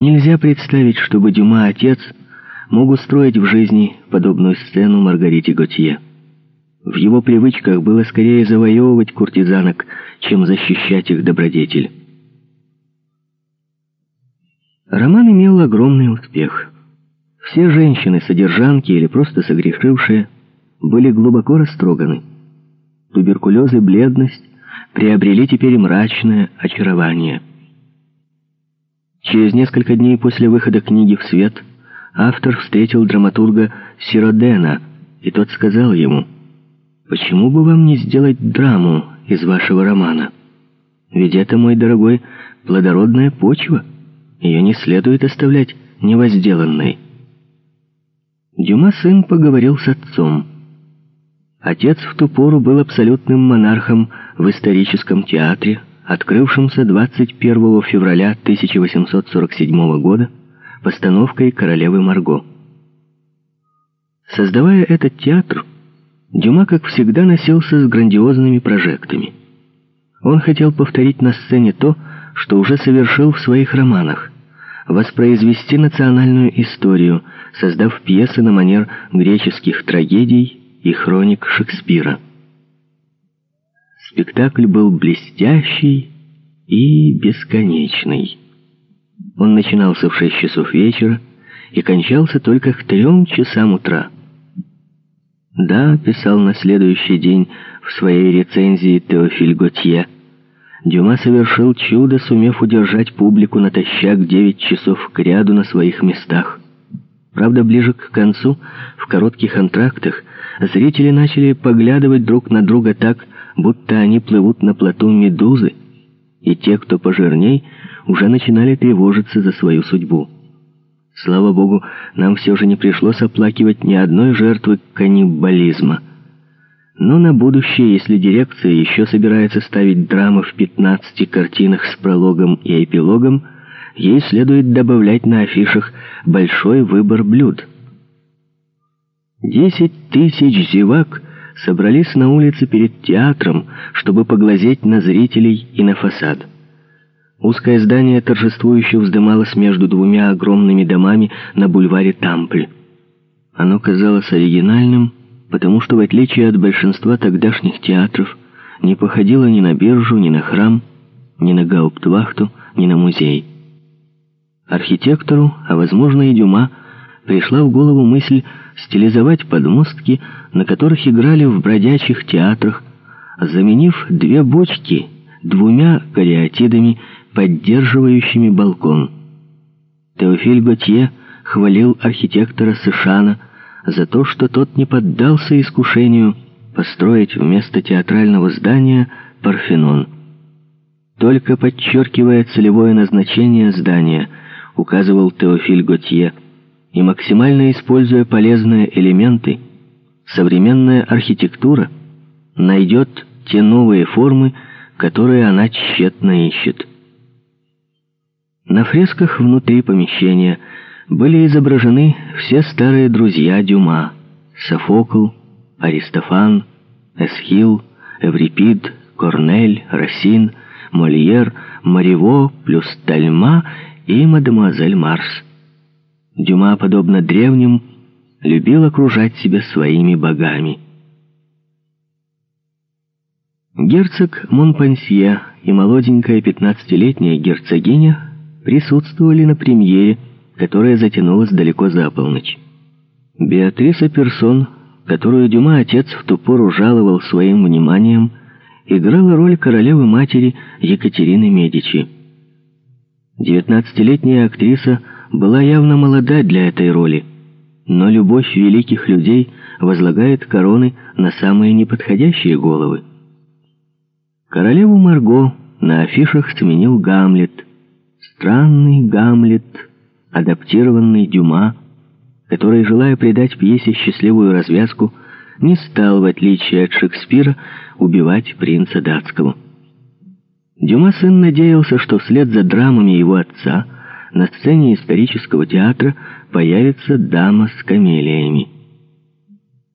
Нельзя представить, чтобы Дюма, отец, мог устроить в жизни подобную сцену Маргарите Готье. В его привычках было скорее завоевывать куртизанок, чем защищать их добродетель. Роман имел огромный успех. Все женщины, содержанки или просто согрешившие, были глубоко растроганы. Туберкулез и бледность приобрели теперь мрачное очарование. Через несколько дней после выхода книги в свет автор встретил драматурга Сиродена, и тот сказал ему, «Почему бы вам не сделать драму из вашего романа? Ведь это, мой дорогой, плодородная почва». Ее не следует оставлять невозделанной. Дюма сын поговорил с отцом. Отец в ту пору был абсолютным монархом в историческом театре, открывшемся 21 февраля 1847 года постановкой «Королевы Марго». Создавая этот театр, Дюма, как всегда, носился с грандиозными прожектами. Он хотел повторить на сцене то, что уже совершил в своих романах, воспроизвести национальную историю, создав пьесы на манер греческих трагедий и хроник Шекспира. Спектакль был блестящий и бесконечный. Он начинался в шесть часов вечера и кончался только к трем часам утра. Да, писал на следующий день в своей рецензии Теофиль Готье, Дюма совершил чудо, сумев удержать публику натощак девять часов к ряду на своих местах. Правда, ближе к концу, в коротких антрактах, зрители начали поглядывать друг на друга так, будто они плывут на плоту медузы, и те, кто пожирней, уже начинали тревожиться за свою судьбу. Слава богу, нам все же не пришлось оплакивать ни одной жертвы каннибализма — но на будущее, если дирекция еще собирается ставить драмы в 15 картинах с прологом и эпилогом, ей следует добавлять на афишах большой выбор блюд. Десять тысяч зевак собрались на улице перед театром, чтобы поглазеть на зрителей и на фасад. Узкое здание торжествующе вздымалось между двумя огромными домами на бульваре Тампль. Оно казалось оригинальным, потому что, в отличие от большинства тогдашних театров, не походила ни на биржу, ни на храм, ни на гауптвахту, ни на музей. Архитектору, а возможно и Дюма, пришла в голову мысль стилизовать подмостки, на которых играли в бродячих театрах, заменив две бочки двумя кариатидами, поддерживающими балкон. Теофиль Готье хвалил архитектора Сышана за то, что тот не поддался искушению построить вместо театрального здания Парфенон. Только подчеркивая целевое назначение здания, указывал Теофиль Готье, и максимально используя полезные элементы, современная архитектура найдет те новые формы, которые она тщетно ищет. На фресках внутри помещения – были изображены все старые друзья Дюма — Софокл, Аристофан, Эсхил, Эврипид, Корнель, Рассин, Мольер, Мариво, плюс Тальма и мадемуазель Марс. Дюма, подобно древним, любил окружать себя своими богами. Герцог Монпансье и молоденькая пятнадцатилетняя герцогиня присутствовали на премьере которая затянулась далеко за полночь. Беатриса Персон, которую Дюма отец в ту пору жаловал своим вниманием, играла роль королевы-матери Екатерины Медичи. Девятнадцатилетняя актриса была явно молода для этой роли, но любовь великих людей возлагает короны на самые неподходящие головы. Королеву Марго на афишах сменил Гамлет. Странный Гамлет — адаптированный Дюма, который, желая придать пьесе счастливую развязку, не стал, в отличие от Шекспира, убивать принца датского. Дюма сын надеялся, что вслед за драмами его отца на сцене исторического театра появится дама с камелиями.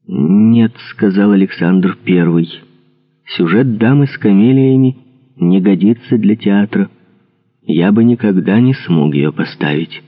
«Нет», — сказал Александр I, — «сюжет дамы с камелиями не годится для театра». я бы никогда не смог ее поставить.